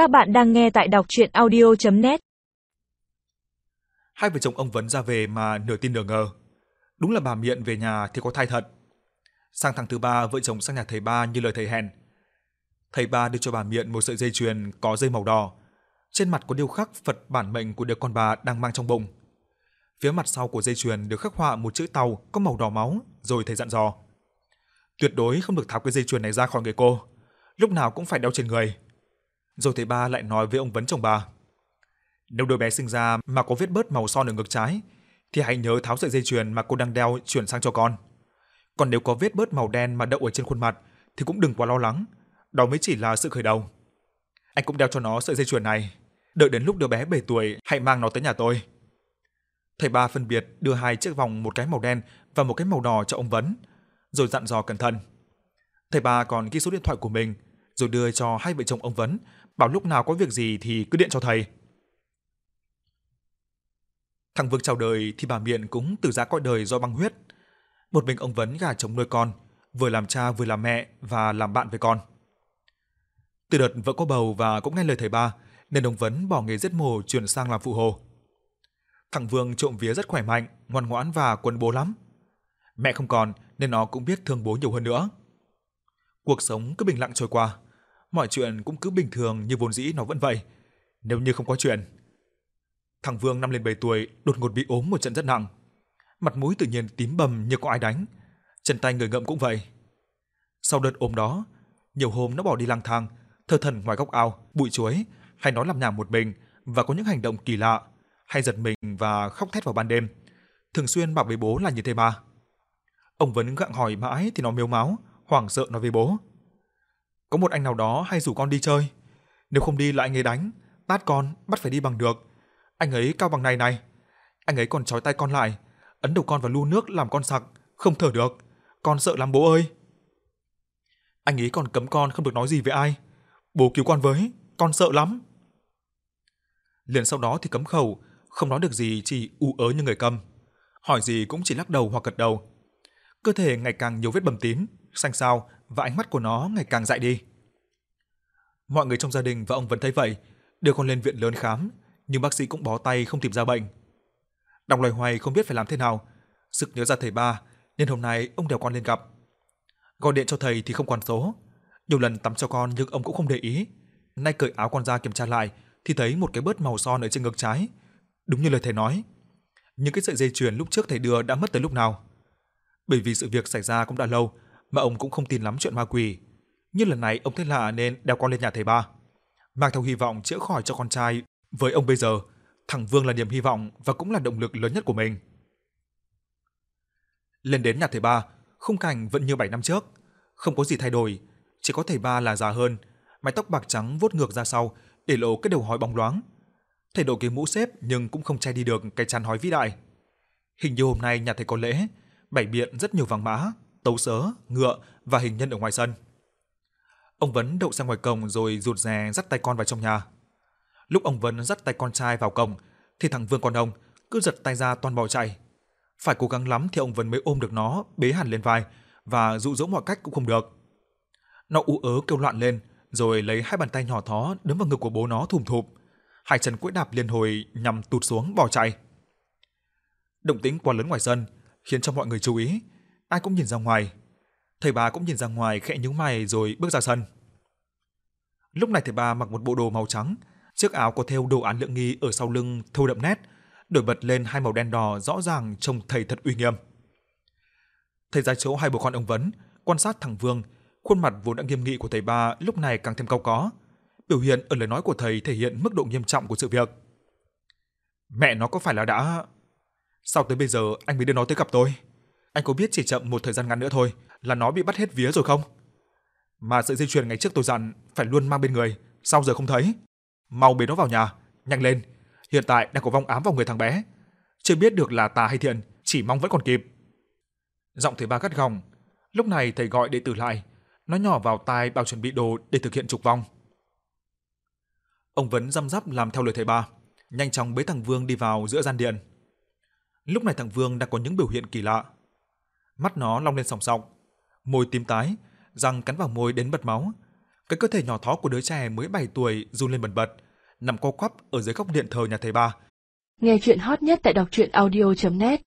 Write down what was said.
Các bạn đang nghe tại đọc chuyện audio.net Hai vợ chồng ông Vấn ra về mà nửa tin nửa ngờ. Đúng là bà Miện về nhà thì có thai thật. Sang tháng thứ ba, vợ chồng sang nhà thầy ba như lời thầy hẹn. Thầy ba đưa cho bà Miện một sợi dây chuyền có dây màu đỏ. Trên mặt có điêu khắc Phật bản mệnh của đứa con bà đang mang trong bụng. Phía mặt sau của dây chuyền được khắc họa một chữ tàu có màu đỏ máu, rồi thầy dặn dò. Tuyệt đối không được tháo cái dây chuyền này ra khỏi người cô. Lúc nào cũng phải đeo trên người. Rồi thầy ba lại nói với ông Vấn chồng bà. Nếu đứa bé sinh ra mà có vết bớt màu son ở ngực trái, thì hãy nhớ tháo sợi dây chuyền mà cô đang đeo chuyển sang cho con. Còn nếu có vết bớt màu đen mà đậu ở trên khuôn mặt thì cũng đừng quá lo lắng, đó mới chỉ là sự khởi đầu. Anh cũng đeo cho nó sợi dây chuyền này, đợi đến lúc đứa bé 7 tuổi hãy mang nó tới nhà tôi. Thầy ba phân biệt đưa hai chiếc vòng một cái màu đen và một cái màu đỏ cho ông Vấn, rồi dặn dò cẩn thận. Thầy ba còn ghi số điện thoại của mình, rồi đưa cho hai vợ chồng ông Vấn, bảo lúc nào có việc gì thì cứ điện cho thầy. Thằng Vương chào đời thì bà Miện cũng từ giá cõi đời do băng huyết. Một mình ông Vấn gà chồng nuôi con, vừa làm cha vừa làm mẹ và làm bạn với con. Từ đợt vợ có bầu và cũng nghe lời thầy ba, nên ông Vấn bỏ nghề giết mổ chuyển sang làm phụ hồ. Thằng Vương trộm vía rất khỏe mạnh, ngoan ngoãn và quân bố lắm. Mẹ không còn nên nó cũng biết thương bố nhiều hơn nữa. Cuộc sống cứ bình lặng trôi qua, mọi chuyện cũng cứ bình thường như vốn dĩ nó vẫn vậy, nếu như không có chuyện. Thằng Vương năm lên 7 tuổi đột ngột bị ốm một trận rất nặng. Mặt mũi tự nhiên tím bầm như có ai đánh, chân tay người ngậm cũng vậy. Sau đợt ốm đó, nhiều hôm nó bỏ đi lang thang, thờ thần ngoài góc ao, bụi chuối, hay nó làm nhà một mình và có những hành động kỳ lạ, hay giật mình và khóc thét vào ban đêm. Thường xuyên bảo với bố là như thế ba. Ông vẫn gặng hỏi mãi thì nó miêu máu, hoảng sợ nói với bố. Có một anh nào đó hay rủ con đi chơi, nếu không đi là anh ấy đánh, tát con, bắt phải đi bằng được. Anh ấy cao bằng này này. Anh ấy còn trói tay con lại, ấn đầu con vào lu nước làm con sặc, không thở được. Con sợ lắm bố ơi. Anh ấy còn cấm con không được nói gì với ai. Bố cứu con với, con sợ lắm. Liền sau đó thì cấm khẩu, không nói được gì chỉ u ớ như người câm. Hỏi gì cũng chỉ lắc đầu hoặc gật đầu. Cơ thể ngày càng nhiều vết bầm tím, xanh xao và ánh mắt của nó ngày càng dại đi. Mọi người trong gia đình và ông vẫn thấy vậy, đưa con lên viện lớn khám, nhưng bác sĩ cũng bó tay không tìm ra bệnh. Đọc loài hoài không biết phải làm thế nào, sực nhớ ra thầy ba, nên hôm nay ông đèo con lên gặp. Gọi điện cho thầy thì không còn số, nhiều lần tắm cho con nhưng ông cũng không để ý. Nay cởi áo con ra kiểm tra lại thì thấy một cái bớt màu son ở trên ngực trái. Đúng như lời thầy nói. Những cái sợi dây chuyền lúc trước thầy đưa đã mất tới lúc nào. Bởi vì sự việc xảy ra cũng đã lâu mà ông cũng không tin lắm chuyện ma quỷ. Nhưng lần này ông thấy lạ nên đeo con lên nhà thầy ba. Mang theo hy vọng chữa khỏi cho con trai. Với ông bây giờ, thằng Vương là niềm hy vọng và cũng là động lực lớn nhất của mình. Lên đến nhà thầy ba, khung cảnh vẫn như 7 năm trước, không có gì thay đổi, chỉ có thầy ba là già hơn, mái tóc bạc trắng vuốt ngược ra sau, để lộ cái đầu hói bóng loáng. Thầy đội cái mũ xếp nhưng cũng không che đi được cái chăn hói vĩ đại. Hình như hôm nay nhà thầy có lễ, bảy biện rất nhiều vàng mã, tấu sớ, ngựa và hình nhân ở ngoài sân. Ông Vấn đậu sang ngoài cổng rồi rụt rè dắt tay con vào trong nhà. Lúc ông Vấn dắt tay con trai vào cổng, thì thằng Vương con ông cứ giật tay ra toàn bỏ chạy. Phải cố gắng lắm thì ông Vấn mới ôm được nó, bế hẳn lên vai và dụ dỗ mọi cách cũng không được. Nó ú ớ kêu loạn lên, rồi lấy hai bàn tay nhỏ thó đấm vào ngực của bố nó thùm thụp. Hai chân quẫy đạp liên hồi nhằm tụt xuống bỏ chạy. Động tĩnh quá lớn ngoài sân khiến cho mọi người chú ý, ai cũng nhìn ra ngoài. Thầy bà cũng nhìn ra ngoài khẽ nhíu mày rồi bước ra sân. Lúc này thầy bà mặc một bộ đồ màu trắng, chiếc áo có thêu đồ án lượng nghi ở sau lưng thâu đậm nét, đổi bật lên hai màu đen đỏ rõ ràng trông thầy thật uy nghiêm. Thầy ra chỗ hai bố con ông Vấn, quan sát thằng Vương, khuôn mặt vốn đã nghiêm nghị của thầy ba lúc này càng thêm cao có. Biểu hiện ở lời nói của thầy thể hiện mức độ nghiêm trọng của sự việc. Mẹ nó có phải là đã... Sao tới bây giờ anh mới đưa nó tới gặp tôi? Anh có biết chỉ chậm một thời gian ngắn nữa thôi là nó bị bắt hết vía rồi không? Mà sợi dây chuyền ngày trước tôi dặn phải luôn mang bên người, sao giờ không thấy? Mau bế nó vào nhà, nhanh lên. Hiện tại đang có vong ám vào người thằng bé. Chưa biết được là tà hay thiện, chỉ mong vẫn còn kịp. Giọng thầy ba gắt gỏng. Lúc này thầy gọi đệ tử lại, nó nhỏ vào tai bảo chuẩn bị đồ để thực hiện trục vong. Ông Vấn răm rắp làm theo lời thầy ba, nhanh chóng bế thằng Vương đi vào giữa gian điện. Lúc này thằng Vương đang có những biểu hiện kỳ lạ. Mắt nó long lên sòng sọc, môi tím tái, răng cắn vào môi đến bật máu. Cái cơ thể nhỏ thó của đứa trẻ mới 7 tuổi run lên bần bật, nằm co quắp ở dưới góc điện thờ nhà thầy ba. Nghe chuyện hot nhất tại đọc truyện audio.net